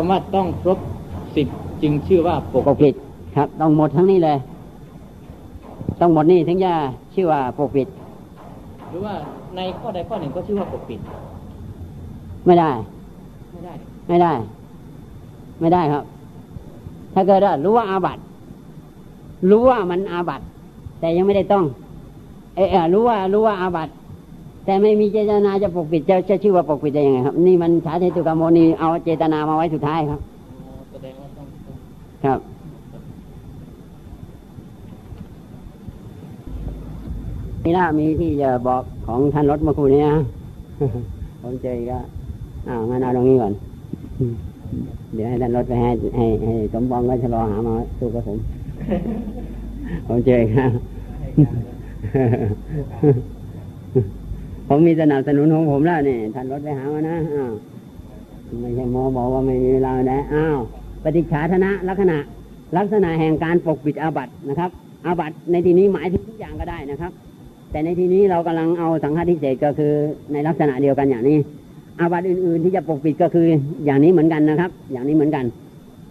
คำว่าต้องครบสิบจึงชื่อว่าปกปกปิดครับ ต้องหมดทั้งนี้เลย ต้องหมดนี่ถึงจะชื่อว่าปกปิด หรือว่าในข้อใดข้อหนึ่งก็ชื่อว่าปกปิด ไม่ได้ ไม่ได้ ไม่ได้ ไม่ได้ครับ ถ้าเกิดว่ารู้ว่าอาบัตรู้ว่ามันอาบัตแต่ยังไม่ได้ต้อง เออรู้ว่ารู้ว่าอาบัต แต่ไม่มีเจตนาจะปกปิดจะจะชื่อว่าปกปิดได้ยังไงครับ นี่มันสาเทตุกรรมโมนีเอาเจตนามาไว้สุดท้ายครับครับนี่ละมีที่จะบอกของท่านรถเมื่อคู่นี้นะผมเจออีกแล้วอ้าวงั้นเอาตรงนี้ก่อน เดี๋ยวให้ท่านรถไปให้ให้ให้สมบองก็ชะลอหามาสู้กับผม ผมเจออีกแล้ว ผมมีสนับสนุนของผมแล้วนี่ท่านรถไปหามานะอ้าวไม่ใช่หมอบอกว่าไม่มีเวลาได้อ้าวปฏิจฉาธนะลักษณะ ลักษณะแห่งการปกปิดอาบัตนะครับอาบัตในที่นี้หมายถึงทุกอย่างก็ได้นะครับ แต่ในที่นี้เรากำลังเอาสังฆาทิเศษก็คือในลักษณะเดียวกันอย่างนี้อาบัตอื่น ๆ ที่จะปกปิดก็คืออย่างนี้เหมือนกันนะครับ อย่างนี้เหมือนกัน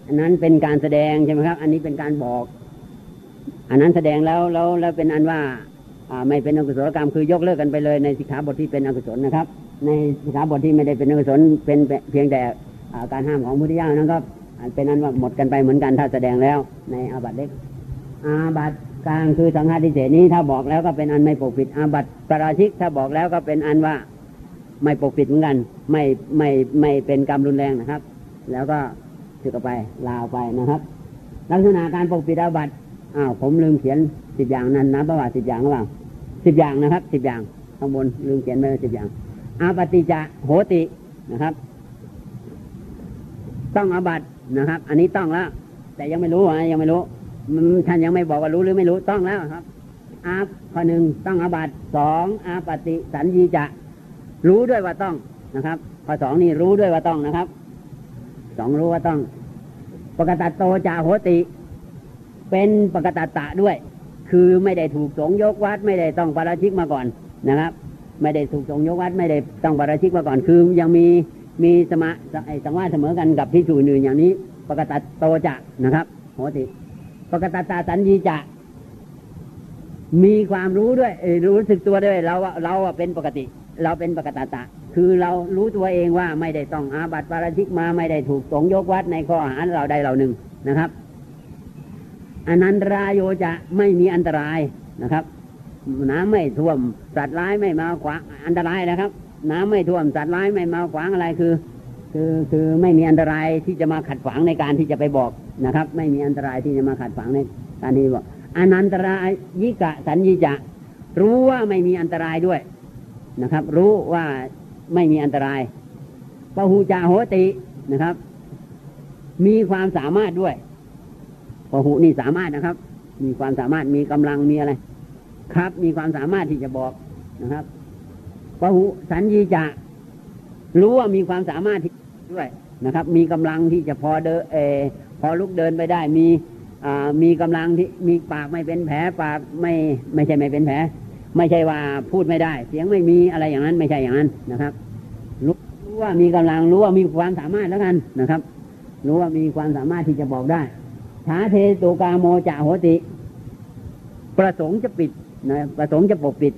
อันนั้นเป็นการแสดงใช่ไหมครับ อันนี้เป็นการบอก อันนั้นแสดงแล้วแล้วแล้วเป็นอันว่า ไม่เป็นอกุศลกรรมคือยกเลิกกันไปเลยในสิกขาบทที่เป็นอกุศลนะครับ ในสิกขาบทที่ไม่ได้เป็นอกุศลเป็นเพียงแต่การห้ามของพุทธิยานั้นก็เป็นอันว่าหมดกันไปเหมือนกันถ้าแสดงแล้วในอาบัตเล็ก อาบัตกลางคือสังฆาทิเศษนี้ถ้าบอกแล้วก็เป็นอันไม่ปกปิด อาบัตปราชิกถ้าบอกแล้วก็เป็นอันว่าไม่ปกปิดเหมือนกัน ไม่ไม่ไม่เป็นกรรมรุนแรงนะครับ แล้วก็สึกอกไปลาออกไปนะครับ ลักษณะการปกปิดอาบัต อ้าวผมลืมเขียนสิบอย่างนั้นนะประวัติสิบอย่างหรือเปล่าสิบอย่างนะครับสิบอย่างข้างบนลืมเขียนไปสิบอย่างอาปฏิจะโหตินะครับ ต้องอาบัตนะครับ อันนี้ต้องแล้ว แต่ยังไม่รู้อะยังไม่รู้ท่านยังไม่บอกว่ารู้หรือไม่รู้ต้องแล้วครับอาข้อหนึ่งต้องอาบัตสองอาปฏิสัญญีจะ รู้ด้วยว่าต้องนะครับข้อสองนี่รู้ด้วยว่าต้องนะครับสองรู้ว่าต้อง ปกตัดโตจาโหติ เป็นปกตตะด้วย คือไม่ได้ถูกสงยกวัด ไม่ได้ต้องปาราชิกมาก่อนนะครับ ไม่ได้ถูกสงยกวัดไม่ได้ต้องปาราชิกมาก่อน คือยังมีมีสมาไอสังวาเสมอกันกับที่สูอื่นอย่างนี้ ปกตโตจะนะครับโหติ ปกตตาสัญญีจะมีความรู้ด้วยรู้สึกตัวด้วยเราเราเป็นปกติ เราเป็นปกตตตะ คือเรารู้ตัวเองว่าไม่ได้ต้องอาบัติปาราชิกมาไม่ได้ถูกสงยกวัดในข้อหาเราใดเราหนึ่งนะครับ อนันตรายโยจะไม่มีอันตรายนะครับ น้ำไม่ท่วมสัตว์ร้ายไม่มาขวางอันตรายนะครับ น้ำไม่ท่วมสัตว์ร้ายไม่มาขวางอะไรคือ คือคือไม่มีอันตรายที่จะมาขัดขวางในการที่จะไปบอกนะครับ ไม่มีอันตรายที่จะมาขัดขวางในการที่บอกอนันตรายยิกะสัญญีจะ รู้ว่าไม่มีอันตรายด้วยนะครับ รู้ว่าไม่มีอันตรายปะหูจาโหตินะครับ มีความสามารถด้วย ปหูนี่สามารถนะครับ มีความสามารถมีกำลังมีอะไร ครับ มีความสามารถที่จะบอกนะครับปหูสัญญีจะรู้ว่ามีความสามารถด้วยนะครับ มีกำลังที่จะพอเดินเอพอลุกเดินไปได้มีอ่ามีกำลังที่มีปากไม่เป็นแผลปากไม่ไม่ใช่ไม่เป็นแผลไม่ใช่ว่าพูดไม่ได้ เสียงไม่มีอะไรอย่างนั้น ไม่ใช่อย่างนั้นนะครับรู้รู้ว่ามีกำลังรู้ว่ามีความสามารถแล้วกันนะครับ รู้ว่ามีความสามารถที่จะบอกได้ ชาเทตุกาโมจะโหติ ประสงค์จะปิดนะประสงค์จะปกปิด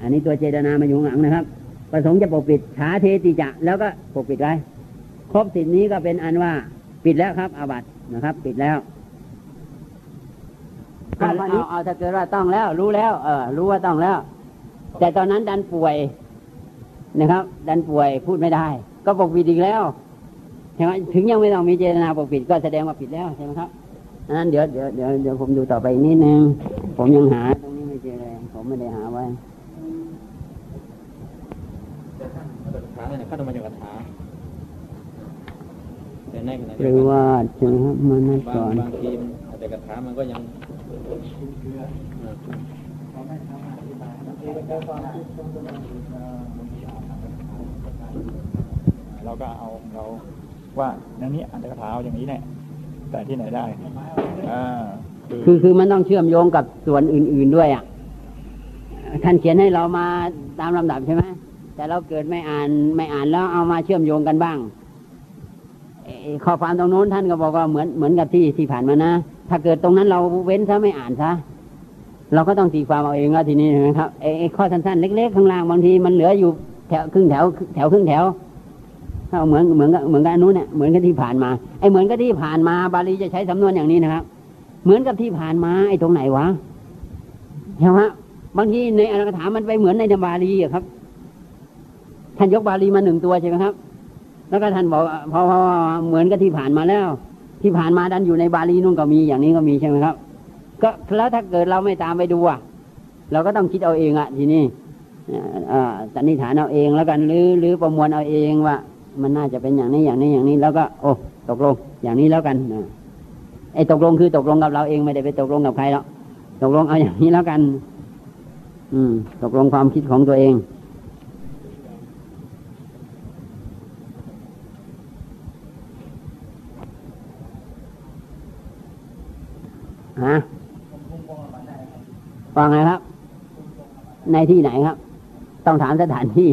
อันนี้ตัวเจตนามาอยู่ข้างหลังนะครับ ประสงค์จะปกปิดชาเทติจะแล้วก็ปกปิดไว้ครบสิทธินี้ก็เป็นอันว่าปิดแล้วครับ อาบัตนะครับ ปิดแล้วเอาเอาเอาถ้าเกิดว่าต้องแล้ว รู้แล้ว เออรู้ว่าต้องแล้ว แต่ตอนนั้นดันป่วยนะครับ ดันป่วยพูดไม่ได้ ก็ปกปิดอีกแล้วใช่ไหมถึงยังไม่ต้องมีเจตนาปกปิดก็แสดงว่าปิดแล้วใช่ไหมครับอั นนั้นเดี๋ยวเดี๋ยวเดี๋ยวเดี๋ยวผมดูต่อไปอีกนิดนึง ผมยังหาตรงนี้ไม่เจอเลยผมไม่ได้หาไว้แต่ท่านมาจากคาถาเนี่ยข้าต้องมาจากคาถาแต่ในขณะหเดียรืวอกันว่าถึงมันนั่นบาก่งอนบางทีมันแต่คาถามันก็ยังอ่าเราก็เอาเราว่าอย่างนี้อันตรกถาเอาอย่างนี้แน่ แต่ที่ไหนได้อ่าคือคือมันต้องเชื่อมโยงกับส่วนอื่น ๆด้วยอะท่านเขียนให้เรามาตามลำดับใช่ไหมแต่เราเกิดไม่อ่านไม่อ่านแล้วเอามาเชื่อมโยงกันบ้างข้อความตรงโน้นท่านก็บอกว่าเหมือนเหมือนกับที่ที่ผ่านมานะ ถ้าเกิดตรงนั้นเราเว้นซะไม่อ่านซะเราก็ต้องตีความเอาเองแล้วทีนี้นะครับไอ้ไอ้ข้อสั้นๆเล็ก ๆ ข้างล่างบางทีมันเหลืออยู่แถวครึ่งแถวแถวครึ่งแถว ถ้าเหมือนเหมือนกับเหมือนกับอนนุเนี่ยเหมือนกับที่ผ่านมาไอ้เหมือนกับที่ผ่านมา บาลีจะใช้สำนวนอย่างนี้นะครับ เหมือนกับที่ผ่านมา ไอ้ตรงไหนวะใช่ไหมบางทีในอัตถกถามันไปเหมือนในธรรมบาลีอะครับ ท่านยกบาลีมาหนึ่งตัวใช่ไหมครับ แล้วก็ท่านบอกพอพอเหมือนกับที่ผ่านมาแล้ว ที่ผ่านมาดันอยู่ในบาลีนู่นก็มีอย่างนี้ก็มีใช่ไหมครับ ก็แล้วถ้าเกิดเราไม่ตามไปดูอะเราก็ต้องคิดเอาเองอะทีนี้สันนิษฐานเอาเองแล้วกันหรือหรือประมวลเอาเองว่า มันน่าจะเป็นอย่างนี้อย่างนี้อย่างนี้ แล้วก็ โอ้ตกลง อย่างนี้แล้วกันไอ้ตกลงคือตกลงกับเราเองไม่ได้ไปตกลงกับใครหรอกตกลงเอาอย่างนี้แล้วกัน อืม ตกลงความคิดของตัวเองฮะฟังไงครับ ในที่ไหนครับ ต้องถามสถานที่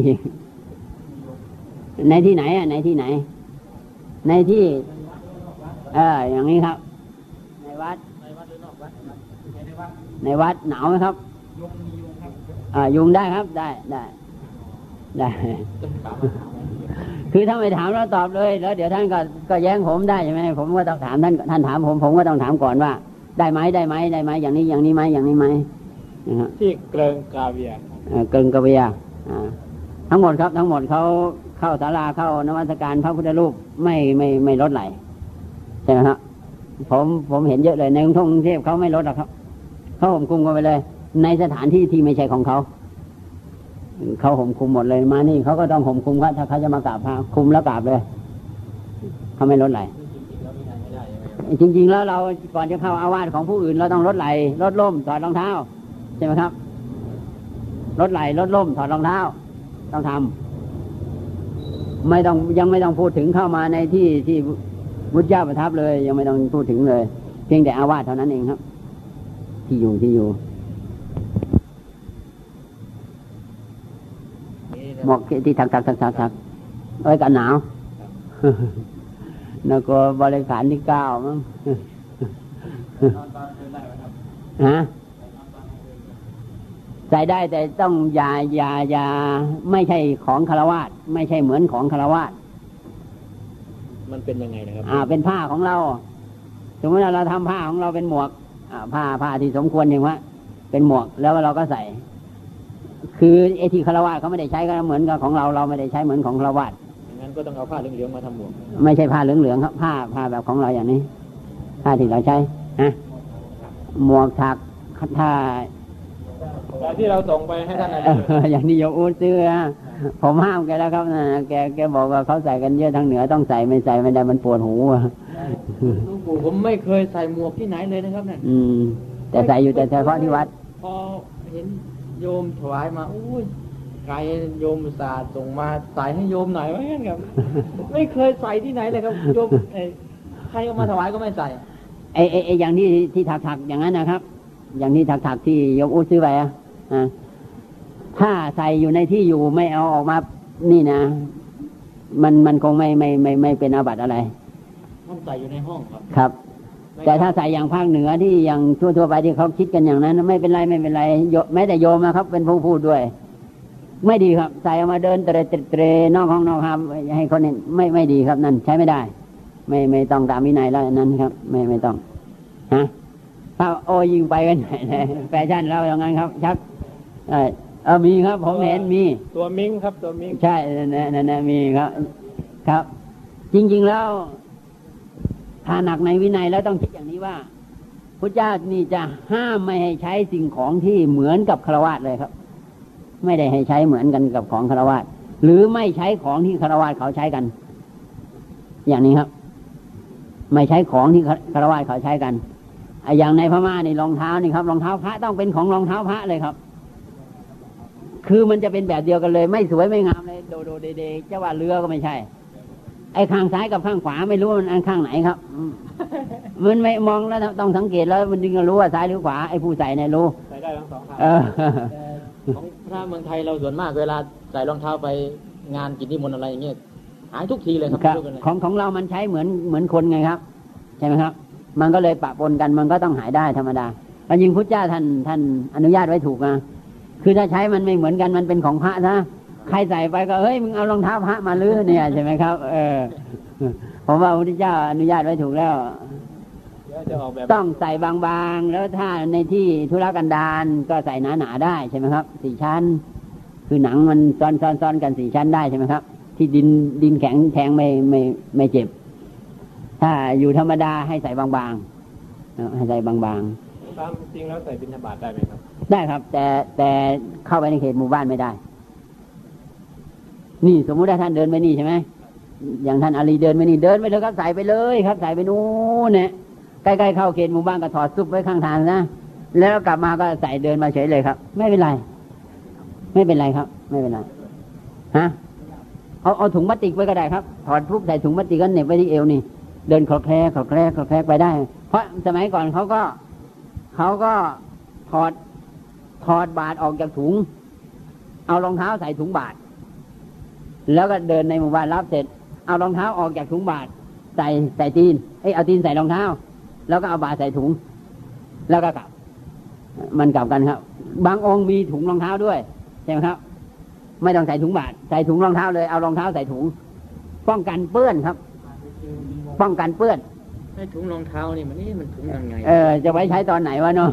ในที่ไหนอะในที่ไหน ในที่เอออย่างนี้ครับ ในวัด ในวัดหรือนอกวัดในวัดในวัดหนาวไหมครับยุงมียุงครับอ่ายุงได้ครับได้ได้ได้จนปากคือถ้าไม่ถามแล้วตอบเลย แล้วเดี๋ยวท่านก็ก็แย้งผมได้ใช่ไหมผมก็ต้องถามท่านท่านถามผมผมก็ต้องถามก่อนว่า ได้ไหมได้ไหมได้ไหมอย่างนี้อย่างนี้ไหมอย่างนี้ไหมนะครับที่เกริงกาเวียเอ่อเกิงกระเบียอ่าทั้งหมดครับ ทั้งหมดเขา เข้าศาลาเข้านมัสการพระพุทธรูปไม่ไม่ไม่ลดไหลใช่ไหมครับผมผมเห็นเยอะเลยในกรุงเทพเขาไม่ลดหรอกครับเขาห่มคุมกันไปเลย ในสถานที่ที่ไม่ใช่ของเขาเขาห่มคุมหมดเลยมานี่เขาก็ต้องห่มคุมครับถ้าเขาจะมากราบพระคุมแล้วกราบเลยเขาไม่ลดไหลจริง ๆ แล้วเราก่อนจะเข้าอาวาสของผู้อื่น เราต้องลดไหลลดล่มถอดรองเท้า ใช่ไหมครับลดไหลลดล่มถอดรองเท้า ต้องทำ ไม่ต้องยังไม่ต้องพูดถึงเข้ามาในที่ที่บุตรเจ้าประทับเลย ยังไม่ต้องพูดถึงเลย เพียงแต่อาวาสเท่านั้นเองครับ ที่อยู่ที่อยู่หมอกที่ทักทักทักทักทักเอ้ยกันหนาวนก็บริขารที่เก้ามั้งฮะ ใส่ได้แต่ต้องอย่าอย่าอย่าไม่ใช่ของคารวาสไม่ใช่เหมือนของคารวาสมันเป็นยังไงนะครับ อ่า เป็นผ้าของเราสมมติว่าเราทำผ้าของเราเป็นหมวก อ่า ผ้าผ้าที่สมควรอย่างว่าเป็นหมวกแล้วเราก็ใส่ คือไอ้ที่คารวาสเขาไม่ได้ใช้ก็เหมือนกับของเราเราไม่ได้ใช้เหมือนของคารวาสงั้นก็ต้องเอาผ้าเหลืองๆมาทำหมวก ไม่ใช่ผ้าเหลืองๆครับ ผ้าผ้าแบบของเราอย่างนี้ ผ้าที่เราใช้ฮะหมวกถักถ้า แต่ที่เราส่งไปให้ท่านอาเอจารย์ออย่างนี้โยอูดซื้อนะผมห้ามแกแล้วครับนะแกแกบอกว่าเขาใส่กันเยอะทางเหนือต้องใส่ไม่ใส่ไม่ได้มันปวดหูอะหลวงปู่ผมไม่เคยใส่หมวกที่ไหนเลยนะครับเนี่ยอืม แต่ใส่อยู่แต่เฉพาะที่วัด พอเห็นโยมถวายมาอุ้ยไกลโยมอุตสาห์ส่งมาใส่ให้โยมหน่อยไว้งั้นครับ ไม่เคยใส่ที่ไหนเลยครับโยมเอ้ยใครเอามาถวายก็ไม่ใส่ไอ้ไอ้ไอ้อย่างที่ที่ถักถักๆอย่างนั้นนะครับ อย่างที่ถักถักๆที่โยมอูดซื้อไปอะอะ ถ้าใส่อยู่ในที่อยู่ไม่เอาออกมา นี่นะ มันมันคงไม่ไม่ไม่ไม่เป็นอาบัติอะไรต้องใส่อยู่ในห้องครับ ครับ แต่ถ้าใส่อย่างภาคเหนือที่อย่างทั่วๆไปที่เขาคิดกันอย่างนั้น ไม่เป็นไรไม่เป็นไรโยแม้แต่โยมนะครับ เป็นผู้พูดด้วย ไม่ดีครับ ใส่เอามาเดินเตะเตะเตะนอกห้องนอกห้ามให้คนเห็นไม่ไม่ดีครับนั่นใช้ไม่ได้ ไม่ไม่ต้องตามวินัยแล้วอันนั้นครับ ไม่ไม่ต้องฮะถ้าโอ้ยิงไปกันใหญ่เลยแฟชั่นแล้วอย่างนั้นครับชัก เออเออมีครับ ผมเห็นมี ตัวมิงครับตัวมิงใช่นั่นน่ะนั่นน่ะมีครับ ครับ จริง ๆ แล้วถ้าหนักในวินัยแล้วต้องคิดอย่างนี้ว่าพระเจ้านี่จะห้ามไม่ให้ใช้สิ่งของที่เหมือนกับคารวะเลยครับ ไม่ได้ให้ใช้เหมือนกันกับของคารวะหรือไม่ใช้ของที่คารวะเขาใช้กัน อย่างนี้ครับ ไม่ใช้ของที่คารวะเขาใช้กันอะอย่างในพม่านี่รองเท้านี่ครับรองเท้าพระต้องเป็นของรองเท้าพระเลยครับ คือมันจะเป็นแบบเดียวกันเลย ไม่สวยไม่งามเลยโดโดเดเดจะว่าเรือก็ไม่ใช่ ไอ้ข้างซ้ายกับข้างขวาไม่รู้มันอันข้างไหนครับอืมมันไม่มองแล้วต้องสังเกตแล้ว มันจึงจะรู้ว่าซ้ายหรือขวาไอ้ผู้ใส่เนี่ยรู้ใส่ได้ทั้งสองข้างเออของพระเมืองไทยเราส่วนมากเวลาใส่รองเท้าไปงานกิจนิมนต์อะไรอย่างเงี้ยหายทุกทีเลยครับครับไม่รู้เป็นไรของของเรามันใช้เหมือนเหมือนคนไงครับ ใช่ไหมครับ มันก็เลยปะปนกันมันก็ต้องหายได้ธรรมดาแต่ยิงพุทธเจ้าท่านท่านอนุญาตไว้ถูกนะ คือถ้าใช้มันไม่เหมือนกันมันเป็นของพระนะใครใส่ไปก็เฮ้ยมึงเอารองเท้าพระมาลื้อเนี่ยใช่ไหมครับ เออผมว่าพระพุทธเจ้าอนุญาตไว้ถูกแล้วต้องใส่บางๆ แล้วถ้าในที่ธุรกันดารก็ใส่หนาๆได้ใช่ไหมครับสี่ชั้น คือหนังมันซ้อนซ้อนซ้อนกันสี่ชั้นได้ใช่ไหมครับ ที่ดินดินแข็งแทงไม่ไม่ไม่เจ็บ ถ้าอยู่ธรรมดาให้ใส่บางๆให้ใส่บางๆ ตามจริงแล้วใส่บิณฑบาตได้ไหมครับ ได้ครับ แต่แต่เข้าไปในเขตหมู่บ้านไม่ได้ นี่สมมุติถ้าท่านเดินไปนี่ใช่ไหมอย่างท่านอาลีเดินไปนี่เดินไปเลยครับใส่ไปเลยครับ ใส่ไปนู้นเนี่ยใกล้ๆเข้าเขตหมู่บ้านก็ถอดซุปไว้ข้างทางนะแล้วกลับมาก็ใส่เดินมาเฉยเลยครับ ไม่เป็นไร ไม่เป็นไรครับ ไม่เป็นไรฮะเอาเอาถุงพลาสติกไว้ก็ได้ครับถอดปุ๊บใส่ถุงพลาสติกก็เหน็บไว้ที่เอวนี่ เดินคลอแคลคลอแคลคลอแคลไปได้ เพราะสมัยก่อนเขาก็ เขาก็ถอดถอดบาทออกจากถุง เอารองเท้าใส่ถุงบาท แล้วก็เดินในหมู่บ้านรับเสร็จ เอารองเท้าออกจากถุงบาท ใส่ใส่ตีนเอ้เอาตีนใส่รองเท้า แล้วก็เอาบาทใส่ถุง แล้วก็กลับ มันกลับกันครับ บางองค์มีถุงรองเท้าด้วยใช่ไหมครับ ไม่ต้องใส่ถุงบาท ใส่ถุงรองเท้าเลยเอารองเท้าใส่ถุง ป้องกันเปื้อนครับ ป้องกันเปื้อน ไอ้ถุงรองเท้านี่มันนี่มันถุงยังไง เออ จะไว้ใช้ตอนไหนวะเนาะ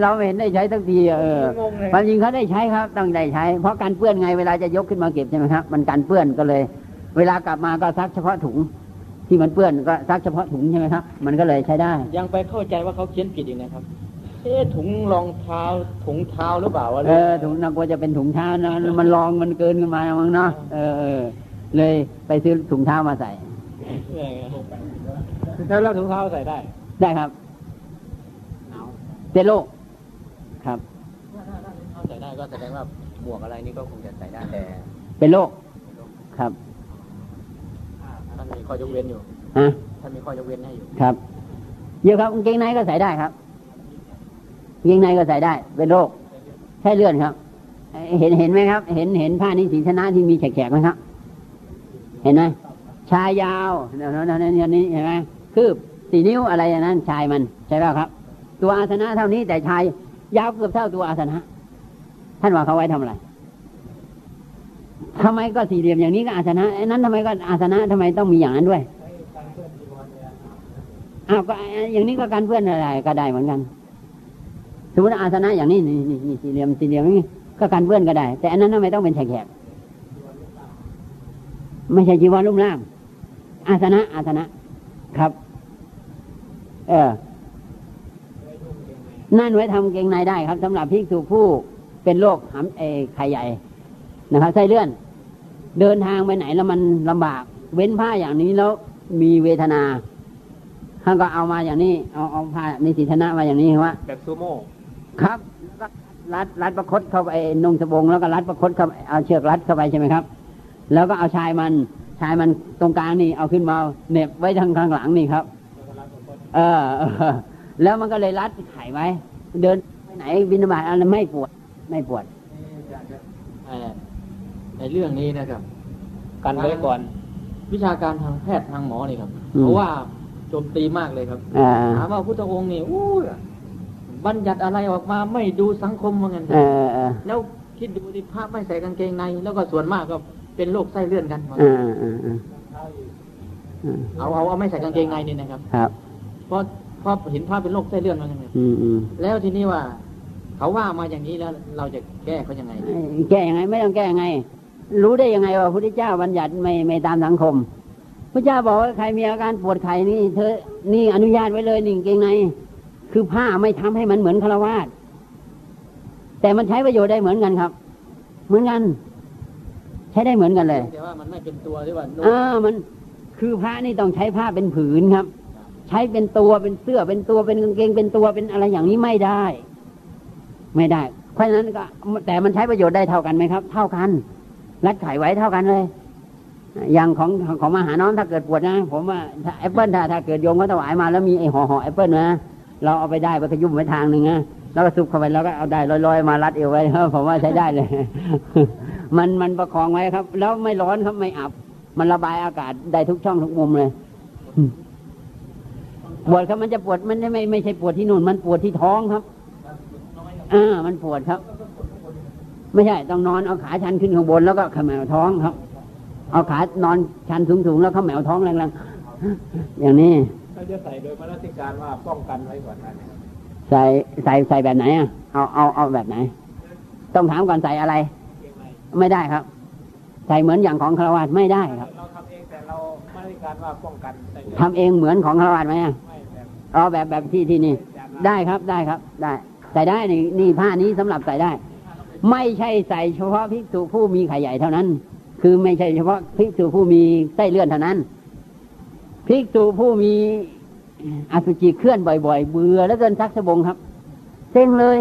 เราไม่เห็นได้ใช้ทั้งทีเอองงเลยความจริงเขาได้ใช้ครับ ต้องได้ใช้ เพราะการเปื้อนไงเวลาจะยกขึ้นมาเก็บใช่ไหมครับ มันการเปื้อนก็เลย เวลากลับมาก็ซักเฉพาะถุง ที่มันเปื้อนก็ซักเฉพาะถุงใช่ไหมครับ มันก็เลยใช้ได้ ยังไปเข้าใจว่าเขาเขียนผิดอีกนะครับเอ๊ะถุงรองเท้าถุงเท้าหรือเปล่าวะเออถุงนักว่าจะเป็นถุงเท้านะมันรองมันเกินขึ้นมามั้งเนาะเออเออเลยไปซื้อถุงเท้ามาใส่ แล้วเราถุงเท้าใส่ได้ ได้ครับเจโลครับถ้าใส่ได้ก็แสดงว่าหมวกอะไรนี่ก็คงจะใส่ได้แต่ เป็นโรคครับท่านมีข้อยกเว้นอยู่ฮะท่านมีข้อยกเว้นให้อยู่ครับเยอะครับกางเกงในก็ใส่ได้ครับกางเกงในก็ใส่ได้ เป็นโรคใช่เลื่อนครับ เห็นเห็นไหมครับ เห็นเห็นผ้านี้สีชนะที่มีแฉกๆไหมครับ เห็นไหมชายยาวเนี่ยเนี่ยเนี่ยนี่เห็นไหม คืบสี่นิ้วอะไรอย่างนั้น ชายมันใช่ไหมครับ ตัวอาสนะเท่านี้แต่ชายยาวเกือบเท่าตัวอาสนะ ท่านว่าเขาไว้ทำอะไรทำไมก็สี่เหลี่ยมอย่างนี้ก็อาสนะไอ้นั้นทำไมก็อาสนะทำไมต้องมีอย่างนั้นด้วยอ้าวก็อย่างนี้ก็การเพื่อนอะไรก็ได้เหมือนกันสมมติอาสนะอย่างนี้นี่นี่นี่สี่เหลี่ยมสี่เหลี่ยมนี่ก็การเพื่อนก็ได้ แต่อันนั้นทำไมต้องเป็นแฉกๆไม่ใช่จีวรลุ่มล่างอาสนะอาสนะครับ เออนั่นไว้ทำเกงในได้ครับสำหรับภิกษุผู้เป็นโรคหำเออไข่ใหญ่นะครับไส้เลื่อน เดินทางไปไหนแล้วมันลำบาก เว้นผ้าอย่างนี้แล้วมีเวทนาท่านก็เอามาอย่างนี้ เอาเอาผ้าในสีธนะมาอย่างนี้ว่าแบบซูโม่ครับแล้วก็รัดรัดประคตเข้าไปนุ่งสบงแล้วก็รัดประคตเข้าไปเอาเชือกรัดเข้าไปใช่ไหมครับ แล้วก็เอาชายมันชายมันตรงกลางนี่เอาขึ้นมาเหน็บไว้ทางข้างหลังนี่ครับ เออเออ แล้วมันก็เลยรัดไข่ไว้ เดินไปไหนบินบาตอะไรไม่ปวด ไม่ปวดเอ่อในเรื่องนี้นะครับ กันไว้ก่อน วิชาการทางแพทย์ทางหมอนี่ครับอืมเพราะว่าโจมตีมากเลยครับอ่าถามว่าพุทธองค์นี่อู้ยบัญญัติอะไรออกมาไม่ดูสังคมว่างั้นเออเออแล้วคิดดูดิพระไม่ใส่กางเกงใน แล้วก็ส่วนมากก็เป็นโรคไส้เลื่อนกันว่าเองั้นอเออเออเออเอาเอาเอาไม่ใส่กางเกงในนี่นะครับ ครับ เพราะเพราะเห็นพระเป็นโรคไส้เลื่อนว่างั้นครับอืมอืมแล้วทีนี้ว่า เขาว่ามาอย่างนี้แล้วเราจะแก้เขายังไงดีแก้ยังไงไม่ต้องแก้ยังไง รู้ได้ยังไงว่าพระพุทธเจ้าบัญญัติไม่ไม่ตามสังคมพระเจ้าบอกว่าใครมีอาการปวดไข้นี่เธอนี่อนุญาตไว้เลยนี่กางเกงในคือผ้าไม่ทำให้มันเหมือนคารวาสแต่มันใช้ประโยชน์ได้เหมือนกันครับ เหมือนกัน ใช้ได้เหมือนกันเลยแต่ว่ามันไม่เป็นตัวที่ว่านุ่งอ่ามันคือพระนี่ต้องใช้ผ้าเป็นผืนครับ ใช้เป็นตัวเป็นเสื้อเป็นตัวเป็นกางเกงเป็นตัวเป็นอะไรอย่างนี้ไม่ได้ ไม่ได้ เพราะฉะนั้นก็ แต่มันใช้ประโยชน์ได้เท่ากันไหมครับ เท่ากัน รัดไข่ไว้เท่ากันเลยอย่างของของมหาน้อมถ้าเกิดปวดนะ ผมว่าแอปเปิลถ้าถ้าเกิดโยมเขาถวายมาแล้วมีไอ้ห่อห่อแอปเปิลนะเราเอาไปได้ไปขยุ่มไว้ทางหนึ่งนะแล้วก็ซุบเข้าไปแล้วก็เอาได้ลอยๆมารัดเอวไว้ผมว่าใช้ได้เลย มันมันประคองไว้ครับ แล้วไม่ร้อนครับไม่อับ มันระบายอากาศได้ทุกช่องทุกมุมเลย ปวดครับมันจะปวดมันไม่ไม่ไม่ใช่ปวดที่นู่น มันปวดที่ท้องครับอ่ามันปวดครับ ไม่ใช่ต้องนอนเอาขาชันขึ้นข้างบนแล้วก็เขมวท้องครับ เอาขานอนชันสูงๆแล้วเขมวท้องแรงๆอย่างนี้เราจะใส่โดยมนสิการว่าป้องกันไว้ก่อนนะใส่ใส่ใส่แบบไหนอะเอาเอาเอาแบบไหน ต้องถามก่อนใส่อะไร ไม่ได้ครับ ใส่เหมือนอย่างของคารวาสไม่ได้ครับเราทำเองแต่เรามนสิการว่าป้องกันใส่ทำเองเหมือนของคารวาสไหมอะไม่แบบ เอาแบบแบบที่ที่นี่ ได้ครับได้ครับ ได้ ใส่ได้นี่นี่ผ้านี้สำหรับใส่ได้ ไม่ใช่ใส่เฉพาะภิกษุผู้มีไข่ใหญ่เท่านั้น คือไม่ใช่เฉพาะภิกษุผู้มีไส้เลื่อนเท่านั้นภิกษุผู้มีอสุจิเคลื่อนบ่อยๆ เบื่อแล้วเกินซักสบงครับเซ็งเลย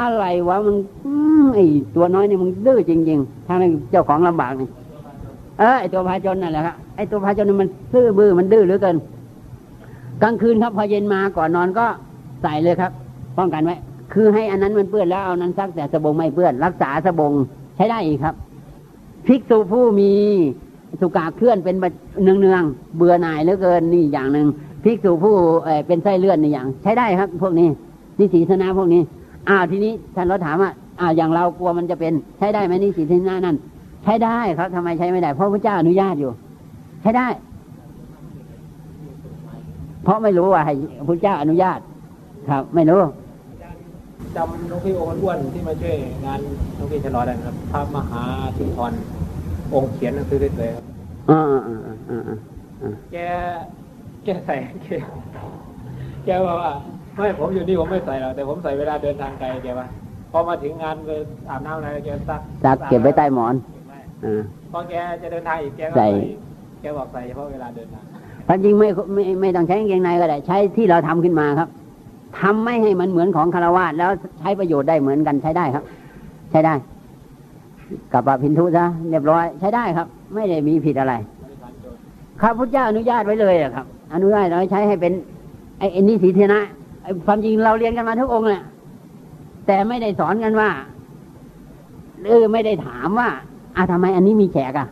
อะไรวะมันไอตัวน้อยนี่มึงดื้อจริงๆทางนั้นเจ้าของลำบากนี่เออไอตัวพาจนนั่นแหละครับไอตัวพาจนนี่มันซื่อบื้อมันดื้อเหลือเกิน กลางคืนครับพอเย็นมาก่อนนอนก็ใส่เลยครับป้องกันไว้คือให้อันนั้นมันเปื้อนแล้วเอานั้นซักแต่สบงไม่เปื้อน รักษาสบงใช้ได้อีกครับภิกษุผู้มีสุกาเคลื่อนเป็นเนืองเนืองเบื่อหน่ายเหลือเกินนี่อย่างหนึ่งภิกษุผู้เป็นไส้เลื่อนนี่อย่าง ใช้ได้ครับ พวกนี้นิสีสนะพวกนี้อ้าวทีนี้ท่านเราถามว่าอ้าวอย่างเรากลัวมันจะเป็นใช้ได้ไหมนิสีสนะนั่น ใช้ได้ครับทำไมใช้ไม่ได้เพราะพระเจ้าอนุญาตอยู่ ใช้ได้ เพราะไม่รู้ว่าให้พระเจ้าอนุญาต ครับ ไม่รู้จำหลวงพี่โออ้วนที่มาช่วยงานหลวงพี่ชะลอได้ไหมครับ พระมหาสุนทรองค์เขียนหนังสือด้วยตัวเองครับอ่าอ่าอ่าอ่าอ่าอ่าแกแกใส่แกแกบอกว่าไม่ผมอยู่นี่ผมไม่ใส่หรอกแต่ผมใส่เวลาเดินทางไกลแกว่าพอมาถึงงานไปอาบน้ำอะไรแกซักซักเก็บไว้ใต้หมอนไม่อ่าพอแกจะเดินทางอีกแกก็ใส่แกบอกใส่เฉพาะเวลาเดินทาง ความจริงไม่ไม่ไม่ต้องใช้กางเกงในก็ได้ ใช้ที่เราทำขึ้นมาครับทำไม่ให้มันเหมือนของคารวาสแล้วใช้ประโยชน์ได้เหมือนกันใช้ได้ครับ ใช้ได้กับปะพินทุซะเรียบร้อยใช้ได้ครับ ไม่ได้มีผิดอะไรข้าพุทธเจ้าอนุญาตไว้เลยอะครับ อนุญาตเราใช้ให้เป็นไอ้นิสีเทนะไอ้ความจริงเราเรียนกันมาทุกองค์แหละแต่ไม่ได้สอนกันว่าเออไม่ได้ถามว่าอะทำไมอันนี้มีแฉกอะ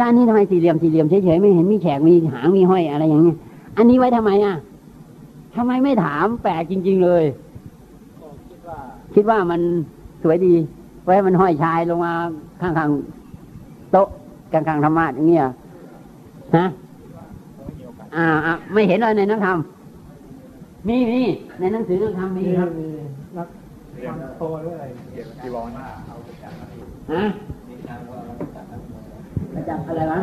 ด้านนี้ทำไมสี่เหลี่ยมสี่เหลี่ยมเฉยๆไม่เห็นมีแฉกมีหางมีห้อยอะไรอย่างเงี้ยอันนี้ไว้ทำไมอะทำไมไม่ถามแปลกจริง ๆเลยก็คิดว่า คิดว่ามันสวยดี ไว้ให้มันห้อยชายลงมาข้างๆโต๊ะกลางๆธรรมะอย่างเงี้ยฮะผมไม่มีโอกาสอ่าอ่าไม่เห็นเลยในนักธรรมมีมีในหนังสือนักธรรมมีครับนักทำโทรหรืออะไรเกี่ยวกับจีวรฮะก ระจับอะไรวะ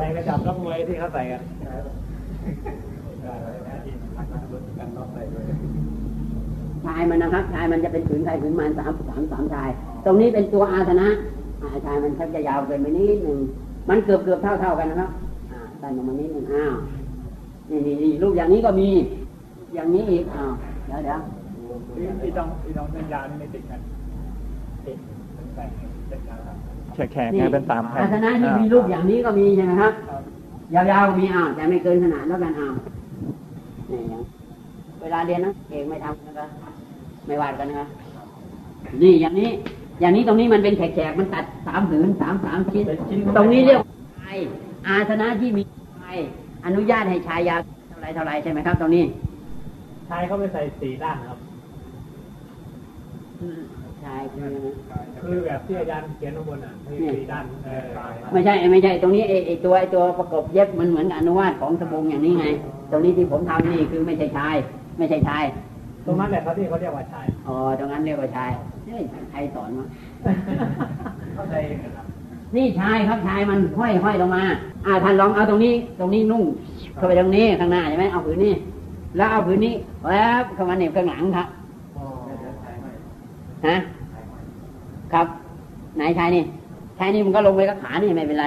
ในกระจับนักมวยที่เขาใส่กันชายมันนะครับชายมันจะเป็นผืนใครผืนมันสามสามสามชาย ตรงนี้เป็นตัวอาสนะอ่าชายมันชักจะยาวเกินไปนิดหนึ่งมันเกือบเกือบเท่าเท่ากันนะครับอ่าตันลงมานิดหนึ่งอ้าวนี่นี่นี่รูปอย่างนี้ก็มี อย่างนี้อีกอ้าวเดี๋ยวเดี๋ยวที่ต้องที่ต้องเส้นยาวนี่ไม่ติดกันติดเป็นแส แขกๆไงเป็นสามแผ่นอาสนะนี่มีรูปอย่างนี้ก็มีใช่ไหมครับยาวๆก็มีอ้าวแต่ไม่เกินขนาดแล้วกันอ้าวนี่อย่างเวลาเรียนนะเองไม่ทำนะครับไม่วาดกันนะครับนี่อย่างนี้ อย่างนี้ตรงนี้มันเป็นแฉกๆมันตัดสามผืนสามสามชิ้น ตรงนี้เรียกว่าชายอาสนะที่มีชายอนุญาตให้ชายยาวเท่าไรเท่าไรใช่ไหมครับ ตรงนี้ชายเขาไปใส่สีด้านครับ ชายคือคือแบบที่อาจารย์เขียนข้างบนอะมีสีด้านเออไม่ใช่ไม่ใช่ตรงนี้ไอ้ไอ้ตัวไอ้ตัวประกบเย็บมันเหมือนกับอนุวาตของสบงอย่างนี้ไง ตรงนี้ที่ผมทำนี่คือไม่ใช่ชาย ไม่ใช่ชาย ตรงนั้นแหละเขาที่เขาเรียกว่าชายอ๋อตรงนั้นเรียกว่าชายเฮ้ยใครสอนวะเข้าใจครับนี่ชายครับชายมันห้อยห้อยลงมา อ่าท่านลองเอาตรงนี้ ตรงนี้นุ่งเข้าไปตรงนี้ข้างหน้าใช่ไหมเอาผืนนี้แล้วเอาผืนนี้แวบเข้ามาเหน็บข้างหลังครับ ฮะครับ ไหนชายนี่ชายนี่มันก็ลงไปกับขานี่ไม่เป็นไร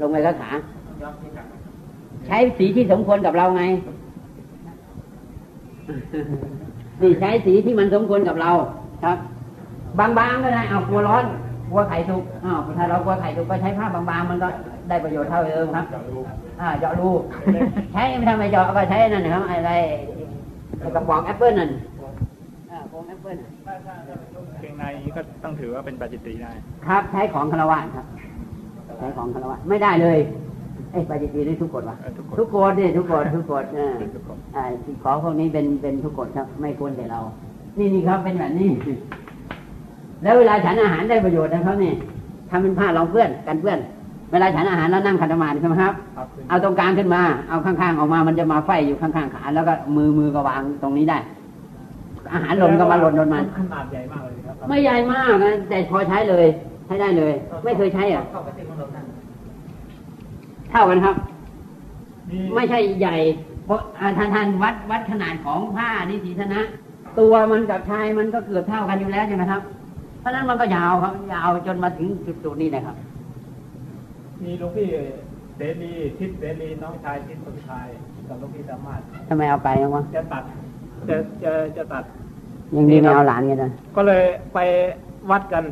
ลงไปกับขา ใช้สีที่สมควรกับเราไงนี่ใช้สีที่มันสมควรกับเราครับ บางๆก็ได้เอากลัวร้อนกลัวไข่สุกอ้าวถ้าเรากลัวไข่สุกก็ใช้ผ้าบางๆมันก็ได้ประโยชน์เท่าเดิมครับอ่าเจาะรูใช้ไม่ทำไมเจาะก็ใช้นั่นนะครับอะไรกระป๋องแอปเปิลนั่น อ่ากระป๋องแอปเปิลเกงในก็ต้องถือว่าเป็นปาจิตติได้ ครับ ใช้ของคารวะครับ ใช้ของคารวะไม่ได้เลยเอ้ยปาจิตตีนี่ทุกกฎวะเออทุกกฎทุกกฎนี่ทุกกฎทุกกฎเออทุกกฎอ่าของพวกนี้เป็นเป็นทุกกฎครับ ไม่ควรแก่เรา นี่นี่ครับเป็นแบบนี้ แล้วเวลาฉันอาหารได้ประโยชน์นะครับนี่ทำเป็นผ้ารองเปื้อนกันเปื้อน เวลาฉันอาหารแล้วนั่งขัดสมาธิใช่ไหมครับครับ เอาตรงกลางขึ้นมา เอาข้างๆออกมามันจะมาไฟอยู่ข้างๆขาแล้วก็มือมือก็วางตรงนี้ได้ อาหารหล่นก็มาหล่นโดนมันขนาดใหญ่มากเลยครับ ไม่ใหญ่มากนะแต่พอใช้เลย ใช้ได้เลย ไม่เคยใช้อะเข้าไปติดของเรานั่นเท่ากันครับมีไม่ใช่ใหญ่ เพราะอ่าท่านท่านวัดวัดขนาดของผ้านิสีธนะ ตัวมันกับชายมันก็เกือบเท่ากันอยู่แล้วใช่ไหมครับ เพราะฉะนั้นมันก็ยาวครับ ยาวจนมาถึงจุดจุดนี้นะครับ มีหลวงพี่เสรีทิศเสรีน้องชายทิศสมชายกับหลวงพี่สามารถทำไมเอาไปวะจะตัด จะจะจะตัดยังดีไม่เอาหลานกันนะก็เลยไปวัดกัน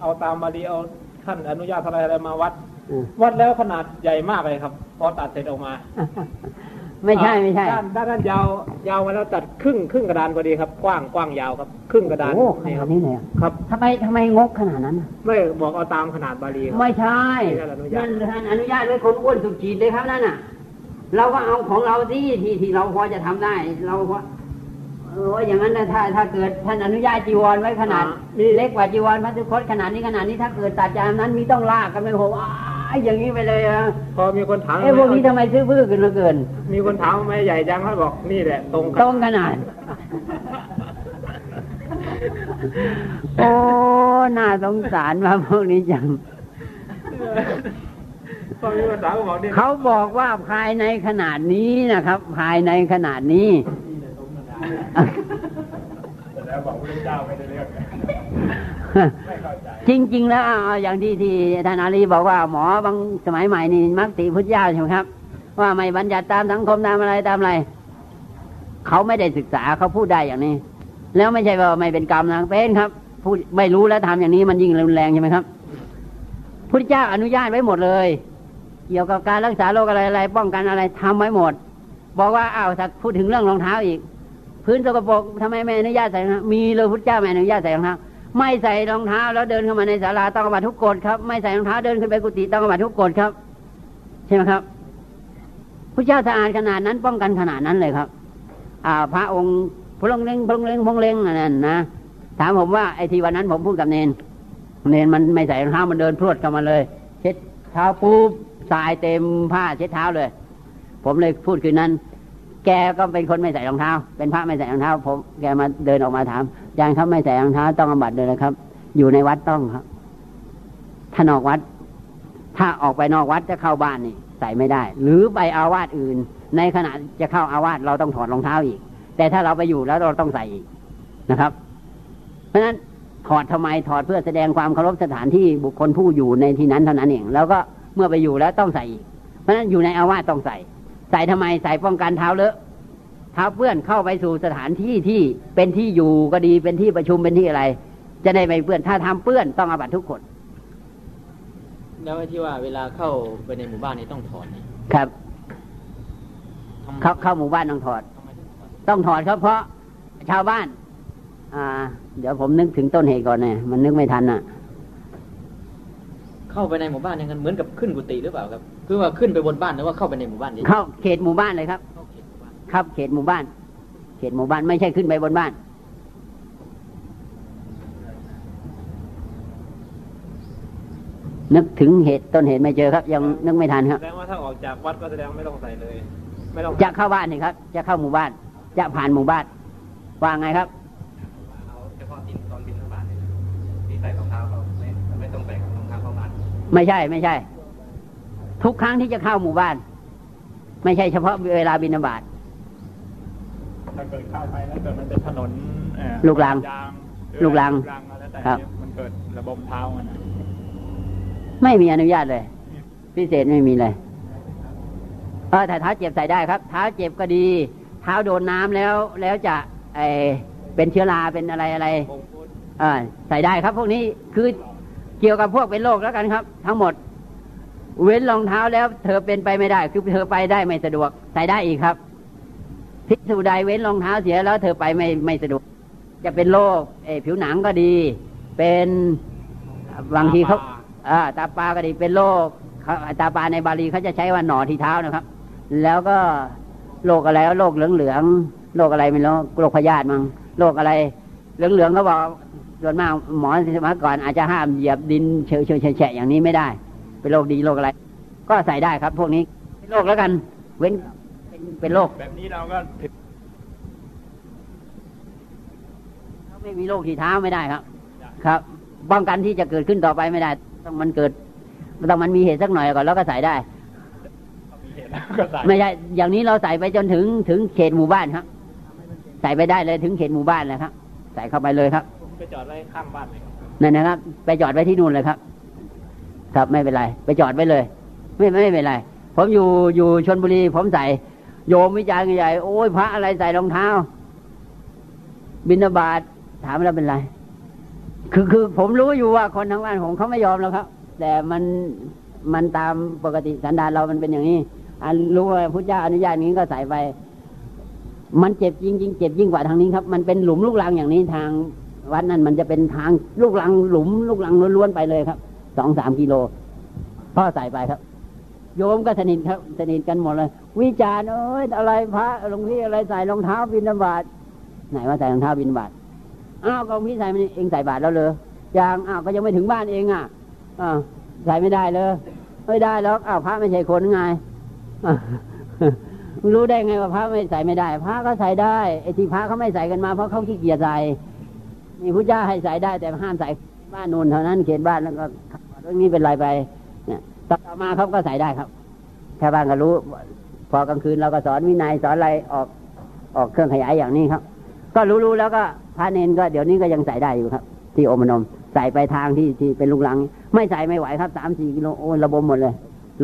เอาตามบาลีเอาท่านอนุญาตอะไรอะไรมาวัดอืมวัดแล้วขนาดใหญ่มากเลยครับ พอตัดเสร็จออกมา ไม่ใช่ไม่ใช่ด้านด้านนั้นยาวยาวมาแล้วตัดครึ่งครึ่งกระดานพอดีครับ กว้างกว้างยาวครับ ครึ่งกระดานโอ้ขนี่คนารัดบนี้เลยเหรอครับทำไมทำไมงกขนาดนั้นน่ะไม่บอกเอาตามขนาดบาลีครับไม่ใช่ไม่ได้อนุญาตนั่นท่านอนุญาตไว้คนอ้วนสุดขีดเลยครับนั่นน่ะ เราก็เอาของเราที่ที่ที่เราพอจะทำได้ เรา พอเอออย่างนั้นนะถ้าถ้าเกิดท่านอนุญาตจีวรไว้ขนาดเล็กกว่าจีวรพระสุคตขนาดนี้ขนาดนี้ถ้าเกิดตัดจากนั้นมีต้องลากกันไปโหว้ายอย่างนี้ไปเลยอะพอมีคนถามเอ้พวกนี้ทำไมซื้อบื้อกันเหลือเกิน มีคนถามว่าไม่ใหญ่จังเขาบอกนี่แหละตรงกัตรงขนาด โอ้น่าสงสารว่าพวกนี้จังพอมีคนถามก็บอกนี่เขาบอกว่าภายในขนาดนี้นะครับ ภายในขนาดนี้ แล้วบอกพระเจ้าไม่ได้เรียกจริง ๆ แล้วอย่างที่ที่ท่านอาลีบอกว่าหมอบางสมัยใหม่นี่มักติพุทธเจ้าใช่ไหมครับ ว่าไม่บัญญัติตามสังคมตามอะไรตามอะไรเขาไม่ได้ศึกษาเขาพูดได้อย่างนี้ แล้วไม่ใช่ว่าไม่เป็นกรรมนะเป็นครับพูดไม่รู้แล้วทำอย่างนี้มันยิ่งรุนแรงใช่ไหมครับพุทธเจ้าอนุญาตไว้หมดเลย เกี่ยวกับการรักษาโรคอะไรอะไรป้องกันอะไรทำไว้หมด บอกว่าอ้าวถ้าพูดถึงเรื่องรองเท้าอีก พื้นสกปรกทำไมไม่อนุญาตใส่รองเท้ามีเลยพุทธเจ้าไม่อนุญาตใส่รองเท้าไม่ใส่รองเท้า แล้วเดินเข้ามาในศาลาต้องอบัตทุกกฎครับไม่ใส่รองเท้าเดินขึ้นไปกุฏิต้องอบัตทุกกฎครับ ใช่ไหมครับพระเจ้าสะอาดขนาดนั้นป้องกันขนาดนั้นเลยครับ อ่า พระองค์พระลงเล้งพระลงเล้งพระลงเล้งนั่นนะถามผมว่าไอ้ที่วันนั้นผมพูดกับเนน เนนมันไม่ใส่รองเท้ามันเดินพรวดเข้ามาเลย เช็ดเท้าปุ๊บทรายเต็มผ้าเช็ดเท้าเลย ผมเลยพูดคืนนั้น แกก็เป็นคนไม่ใส่รองเท้า เป็นพระไม่ใส่รองเท้าผมแกมาเดินออกมาถามยางครับไม่ใส่รองเท้าต้องอาบัตเลยนะครับ อยู่ในวัดต้องครับ ถ้านอกวัด ถ้าออกไปนอกวัดจะเข้าบ้านนี่ใส่ไม่ได้ หรือไปอาวาสอื่น ในขณะจะเข้าอาวาสเราต้องถอดรองเท้าอีก แต่ถ้าเราไปอยู่แล้วเราต้องใส่อีกนะครับ เพราะฉะนั้นถอดทำไมถอดเพื่อแสดงความเคารพสถานที่บุคคลผู้อยู่ในที่นั้นเท่านั้นเอง แล้วก็เมื่อไปอยู่แล้วต้องใส่อีก เพราะฉะนั้นอยู่ในอาวาสต้องใส่ ใส่ทำไมใส่ป้องกันเท้าเลอะเท้าเปื้อนเข้าไปสู่สถานที่ที่เป็นที่อยู่ก็ดีเป็นที่ประชุมเป็นที่อะไร จะได้ไม่เปื้อนถ้าทำเปื้อนต้องอาบัตทุกคนแล้วไอ้ที่ว่าเวลาเข้าไปในหมู่บ้านนี่ต้องถอดนี่ครับทำเข้าเข้าหมู่บ้านต้องถอดทำไมถึงถอด ต้องถอดครับเพราะชาวบ้าน อ่า เดี๋ยวผมนึกถึงต้นเหตุก่อนเนี่ยมันนึกไม่ทันอะ เข้าไปในหมู่บ้านอย่างนั้นเหมือนกับขึ้นกุฏิหรือเปล่าครับ คือว่าขึ้นไปบนบ้านหรือว่าเข้าไปในหมู่บ้านนี่เข้าเขตหมู่บ้านเลยครับเข้าเขตหมู่บ้านครับเขตหมู่บ้าน เขตหมู่บ้านไม่ใช่ขึ้นไปบนบ้าน นึกถึงเหตุต้นเหตุไม่เจอครับ ยังนึกไม่ทันครับแสดงว่าถ้าออกจากวัดก็แสดงไม่ต้องใส่เลย ไม่ต้องจะเข้าบ้านนี่ครับ จะเข้าหมู่บ้าน จะผ่านหมู่บ้านว่าไงครับเอาเฉพาะที่ตอนบินทบาทเนี่ยที่ใส่รองเท้าเขาไม่ไม่ต้องใส่รองเท้าเข้าบ้าน ไม่ใช่ไม่ใช่ ทุกครั้งที่จะเข้าหมู่บ้าน ไม่ใช่เฉพาะเวลาบินบาตถ้าเกิดเข้าไปแล้วเกิดมันเป็นถนนเอ่อลูกรังยางหรือลูกรัง ลูรังแล้วแต่ครับมันเกิดระบบเท้ามันนะไม่มีอนุญาตเลย พิเศษไม่มีเลยเออแต่เท้าเจ็บใส่ได้ครับ เท้าเจ็บก็ดี เท้าโดนน้ำแล้ว แล้วจะไอเป็นเชื้อราเป็นอะไรอะไรบงพุทธเออใส่ได้ครับ พวกนี้คือเกี่ยวกับพวกเป็นโรคแล้วกันครับ ทั้งหมด เว้นรองเท้าแล้ว เธอเป็นไปไม่ได้ คือเธอไปได้ไม่สะดวกใส่ได้อีกครับพิกษุใดเว้นรองเท้าเสียแล้ว เธอไปไม่ไม่สะดวก จะเป็นโรคเออผิวหนังก็ดี เป็นบางทีเขาอ่าตาปลาก็ดีเป็นโรคเขาตาปลาในบาลีเขาจะใช้ว่าหนอที่เท้านะครับ แล้วก็โรคอะไรโรคเหลืองเหลืองๆโรคอะไรไม่รู้โรคพยาธิมั้งโรคอะไร เหลืองเหลืองๆเขาบอกส่วนมากหมอสมัยก่อนอาจจะห้ามเหยียบดินเฉยเฉยแฉะอย่างนี้ไม่ได้ เป็นโรคดีโรคอะไร ก็ใส่ได้ครับ พวกนี้เป็นโรคแล้วกัน เว้นเป็นเป็นโรคแบบนี้เราก็ถึงถ้าไม่มีโรคที่เท้าไม่ได้ครับ ครับป้องกันที่จะเกิดขึ้นต่อไปไม่ได้ ต้องมันเกิดต้องมันมีเหตุสักหน่อยก่อนแล้วก็ใส่ได้มีเหตุแล้วก็ใส่ไม่ใช่อย่างนี้เราใส่ไปจนถึงถึงเขตหมู่บ้านครับ ใส่ไปได้เลยถึงเขตหมู่บ้านเลยครับ ใส่เข้าไปเลยครับไปจอดไว้ข้างบ้านเลยครับนั่นนะครับ ไปจอดไว้ที่นู่นเลยครับ ครับไม่เป็นไร ไปจอดไว้เลย ไม่ไม่เป็นไร ผมอยู่อยู่ชนบุรี ผมใส่ โยมวิจารณ์ใหญ่โอ้ยพระอะไรใส่รองเท้า บินาบาตถามแล้วเป็นไร คือคือผมรู้อยู่ว่าคนทั้งบ้านผมเขาไม่ยอมแล้วครับ แต่มันมันตามปกติสันดานเรามันเป็นอย่างนี้อันรู้ว่าพุทธเจ้าอนุญาตอย่างนี้ก็ใส่ไป มันเจ็บจริงๆเจ็บยิ่งกว่าทางนี้ครับ มันเป็นหลุมลูกรังอย่างนี้ทางวัดนั้นมันจะเป็นทางลูกรังหลุมลูกรังล้วนๆไปเลยครับ สองสามกิโลพ่อใส่ไปครับ โยมก็สนิทครับ สนิทกันหมดเลย วิจารณ์เอ้ยอะไรพระหลวงพี่อะไรใส่รองเท้าบินบาตไหนว่าใส่รองเท้าบินบาตอ้าวก็หลวงพี่ใส่มันเองใส่บาตรแล้วเลยยังอ้าวก็ยังไม่ถึงบ้านเองอะอ้าวใส่ไม่ได้เลยไม่ได้แล้วอ้าวพระไม่ใช่คนไงรู้ได้ไงว่าพระไม่ใส่ไม่ได้ พระก็ใส่ได้ไอ้ที่พระเขาไม่ใส่กันมาเพราะเขาขี้เกียจใส่นี่พุทธเจ้าให้ใส่ได้แต่ห้ามใส่บ้านนูนเท่านั้นเขตบ้านแล้วก็ เรื่องนี้เป็นไรไปเนี่ยต่อมาเขาก็ใส่ได้ครับชาวบ้านก็รู้ พอกลางคืนเราก็สอนวินัยสอนอะไรออกออกเครื่องขยายอย่างนี้ครับ ก็รู้ๆแล้วก็พระเนนก็เดี๋ยวนี้ก็ยังใส่ได้อยู่ครับ ที่อมนมใส่ไปทางที่ที่เป็นลุงลัง ไม่ใส่ไม่ไหวครับสามสี่กิโลโอ้ระบมหมดเลย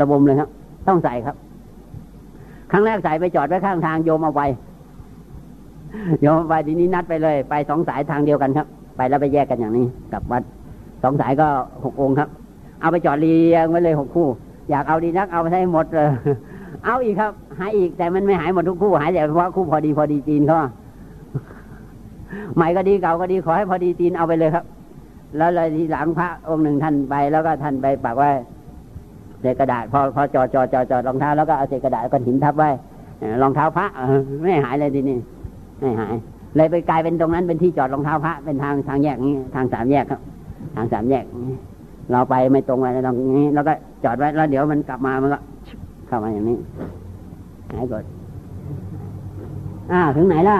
ระบมเลยครับ ต้องใส่ครับ ครั้งแรกใส่ไปจอดไว้ข้างทางโยมเอาไปโยมาไปทีนี้นัดไปเลย ไปสองสายทางเดียวกันครับ ไปแล้วไปแยกกันอย่างนี้กลับวัดสองสายก็หกองค์ครับ เอาไปจอดเรียงไว้เลยหกคู่ อยากเอาดีนักเอาไปให้หมดเลยเอาอีกครับ หายอีกแต่มันไม่หายหมดทุกคู่หายแต่เฉพาะคู่พอดีพอดีจีนเขาใหม่ก็ดีเก่าก็ดีขอให้พอดีจีนเอาไปเลยครับ แล้วเลยทีหลังพระองค์หนึ่งท่านไป แล้วก็ท่านไปปักไว้เศษกระดาษ พอพอจอดจอดจอดจอดรองเท้าแล้วก็เอาเศษกระดาษก้อนหินทับไว้รองเท้าพระไม่หายเลยทีนี้ไม่หาย เลยไปกลายเป็นตรงนั้นเป็นที่จอดรองเท้าพระเป็นทางทางแยกนี้ทางสามแยกครับ ทางสามแยกนี้ เราไปไม่ตรงไปตรงนี้ แล้วก็จอดไว้แล้วเดี๋ยวมันกลับมามันก็เข้ามาอย่างนี้หายกดอ้าถึงไหนล่ะ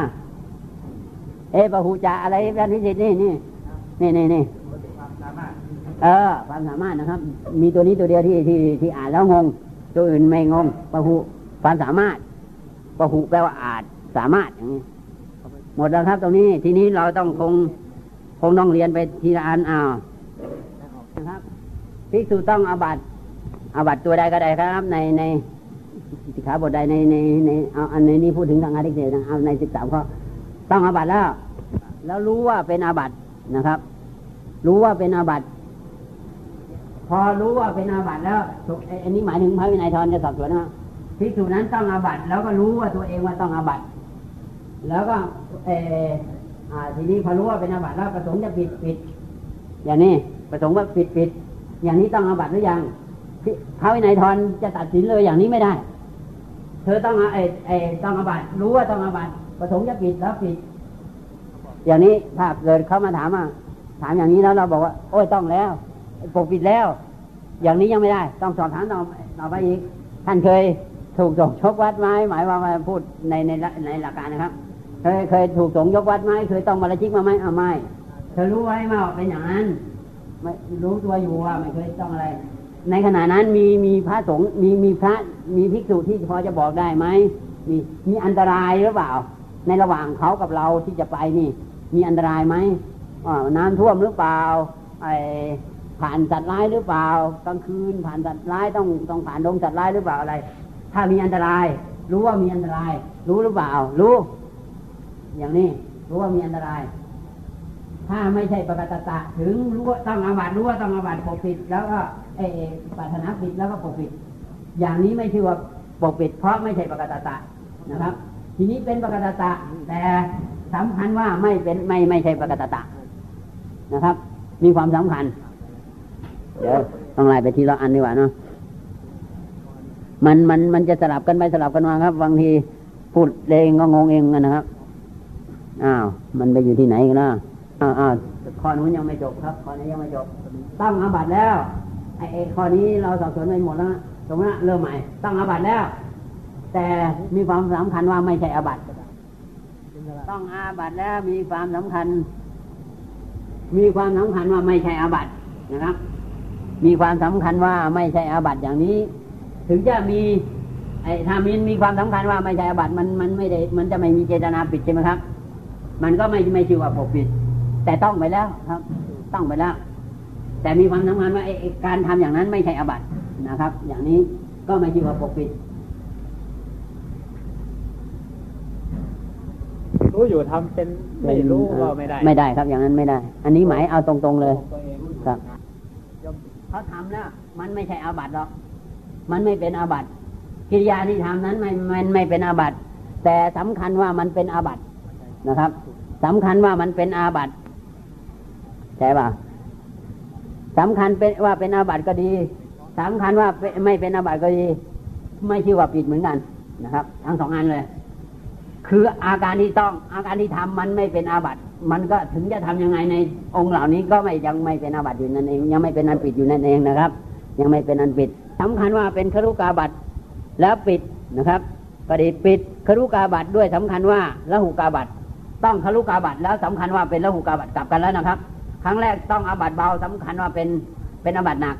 เอะปะหูจาอะไรเป็นพิเศษนี่นี่นี่นี่นี่เออ ความสามารถนะครับ มีตัวนี้ตัวเดียวที่ที่ที่อ่านแล้วงง ตัวอื่นไม่งงปะหูความสามารถปะหูแปลว่าอาจสามารถอย่างนี้หมดแล้วครับตรงนี้ ทีนี้เราต้องคงคงต้องเรียนไปทีละอันอ้าว ภิกษุต้องอาบัตอาบัตตัวใดก็ได้ครับ ในในสิกขาบทใดในในในเอาอันในนี้พูดถึงทางอาทิเศษนะเอาในสิบสามข้อต้องอาบัตแล้ว แล้วรู้ว่าเป็นอาบัตนะครับ รู้ว่าเป็นอาบัตพอรู้ว่าเป็นอาบัตแล้วอันนี้หมายถึงพระวินัยทรจะสอบสวนนะภิกษุนั้นต้องอาบัตแล้วก็รู้ว่าตัวเองว่าต้องอาบัตแล้วก็เออทีนี้พอรู้ว่าเป็นอาบัติแล้วประสงค์จะปิดปิดอย่างนี้ประสงค์ว่าปิดปิด อย่างนี้ต้องอาบัตหรือยังพระวินัยทรจะตัดสินเลยอย่างนี้ไม่ได้ เธอต้องเออเออต้องอาบัตรู้ว่าต้องอาบัตประสงค์จะปิดแล้วปิด อย่างนี้ถ้าเกิดเขามาถามอะถามอย่างนี้แล้วเราบอกว่า โอ้ยต้องแล้วปกปิดแล้ว อย่างนี้ยังไม่ได้ ต้องสอบถามต่อต่อไปอีก ท่านเคยถูกส่งชกวัดไหมหมายว่ามาพูดในในในหลักการนะครับเคยเคยถูกสงยกวัดไหมเคยต้องมาละชิกมาไหมอ้าไม่เธอรู้ไว้มว่าเป็นอย่างนั้น ไม่รู้ตัวอยู่ว่าไม่เคยต้องอะไร ในขณะนั้นมีมีพระสงฆ์มีมีพระมีภิกษุที่พอจะบอกได้ไหมมีมีอันตรายหรือเปล่า ในระหว่างเขากับเราที่จะไปนี่ มีอันตรายไหมน้ำท่วมหรือเปล่าไอผ่านสัตว์ร้ายหรือเปล่ากลางคืนผ่านสัตว์ร้ายต้องต้องผ่านดงสัตว์ร้ายหรือเปล่าอะไร ถ้ามีอันตราย รู้ว่ามีอันตราย รู้หรือเปล่า รู้ อย่างนี้รู้ว่ามีอันตราย ถ้าไม่ใช่ปกตตะถึงรู้ว่าต้องอาบัตรู้ว่าต้องอาบัตปกปิด แล้วก็เออปรารถนาปิดแล้วก็ปกปิด อย่างนี้ไม่ชื่อว่าปกปิด เพราะไม่ใช่ปกตตะนะครับ ทีนี้เป็นปกตตะ แต่สำคัญว่าไม่เป็นไม่ไม่ใช่ปกตตะนะครับ มีความสำคัญเดี๋ยวต้องไล่ไปทีละอันดีกว่าเนาะมันมันมันจะสลับกันไปสลับกันมาครับ บางทีพูดเองก็งงเองกันนะครับอ้าวมันไปอยู่ที่ไหนกันนะ อ้าอ้าข้อนู้นยังไม่จบครับข้อนี้ยังไม่จบ ตั้งอาบัตแล้วไอ้ข้อนี้เราสอบสวนไปหมดแล้วสมมติว่าเริ่มใหม่ ตั้งอาบัตแล้ว แต่มีความสำคัญว่าไม่ใช่อาบัตต้องอาบัตแล้วมีความสำคัญ มีความสำคัญว่าไม่ใช่อาบัตนะครับ มีความสำคัญว่าไม่ใช่อาบัตอย่างนี้ ถึงจะมีไอ้ถ้ามีมีความสำคัญว่าไม่ใช่อาบัตมันมันไม่ได้มันจะไม่มีเจตนาปิดใช่ไหมครับ มันก็ไม่ไม่ชื่อว่าปกปิด แต่ต้องไปแล้วครับ ต้องไปแล้ว แต่มีความสำคัญว่าไอ้ไอ้การทำอย่างนั้นไม่ใช่อาบัตนะครับ อย่างนี้ก็ไม่ชื่อว่าปกปิดรู้อยู่ทำเป็นไม่รู้ก็ไม่ได้ ไม่ได้ครับอย่างนั้นไม่ได้ อันนี้หมายเอาตรงๆเลยตัวเองครับเขาทำแล้วมันไม่ใช่อาบัติหรอก มันไม่เป็นอาบัติกิริยาที่ทำนั้นไม่มันไม่เป็นอาบัติแต่สำคัญว่ามันเป็นอาบัตินะครับสำคัญว่ามันเป็นอาบัติ ใช่ป่ะสำคัญเป็นว่าเป็นอาบัติก็ดีสำคัญว่าไม่เป็นอาบัติก็ดี ไม่ชื่อว่าผิดเหมือนกันนะครับ ทั้งสองอันเลย คืออาการที่ต้องอาการที่ทำมันไม่เป็นอาบัติมันก็ถึงจะทำยังไงในองค์เหล่านี้ก็ไม่ยังไม่เป็นอาบัติอยู่นั่นเอง ยังไม่เป็นอันปิดอยู่นั่นเองนะครับ ยังไม่เป็นอันปิดสำคัญว่าเป็นครุกาบัตแล้วปิดนะครับประดิปิดครุกาบัตด้วยสำคัญว่าละหุกาบัตต้องครุกาบัตแล้วสำคัญว่าเป็นละหุกาบัตกลับกันแล้วนะครับ ครั้งแรกต้องอาบัตเบาสำคัญว่าเป็นเป็นอาบัตหนัก